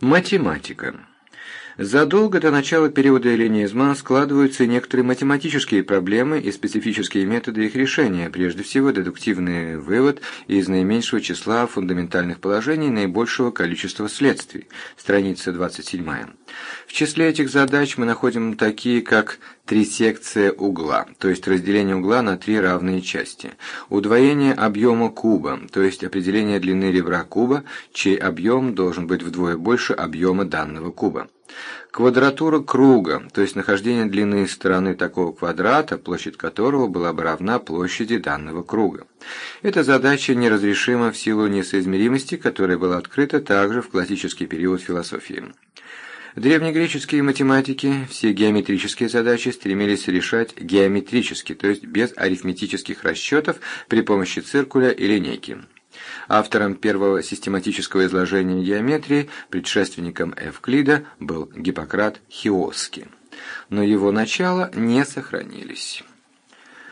Математика. Задолго до начала периода эллинизма складываются некоторые математические проблемы и специфические методы их решения, прежде всего дедуктивный вывод из наименьшего числа фундаментальных положений наибольшего количества следствий. Страница 27. В числе этих задач мы находим такие, как трисекция угла, то есть разделение угла на три равные части, удвоение объема куба, то есть определение длины ребра куба, чей объем должен быть вдвое больше объема данного куба. Квадратура круга, то есть нахождение длины стороны такого квадрата, площадь которого была бы равна площади данного круга. Эта задача неразрешима в силу несоизмеримости, которая была открыта также в классический период философии. Древнегреческие математики все геометрические задачи стремились решать геометрически, то есть без арифметических расчетов при помощи циркуля и линейки. Автором первого систематического изложения геометрии, предшественником Эвклида, был Гиппократ Хиоски. Но его начала не сохранились.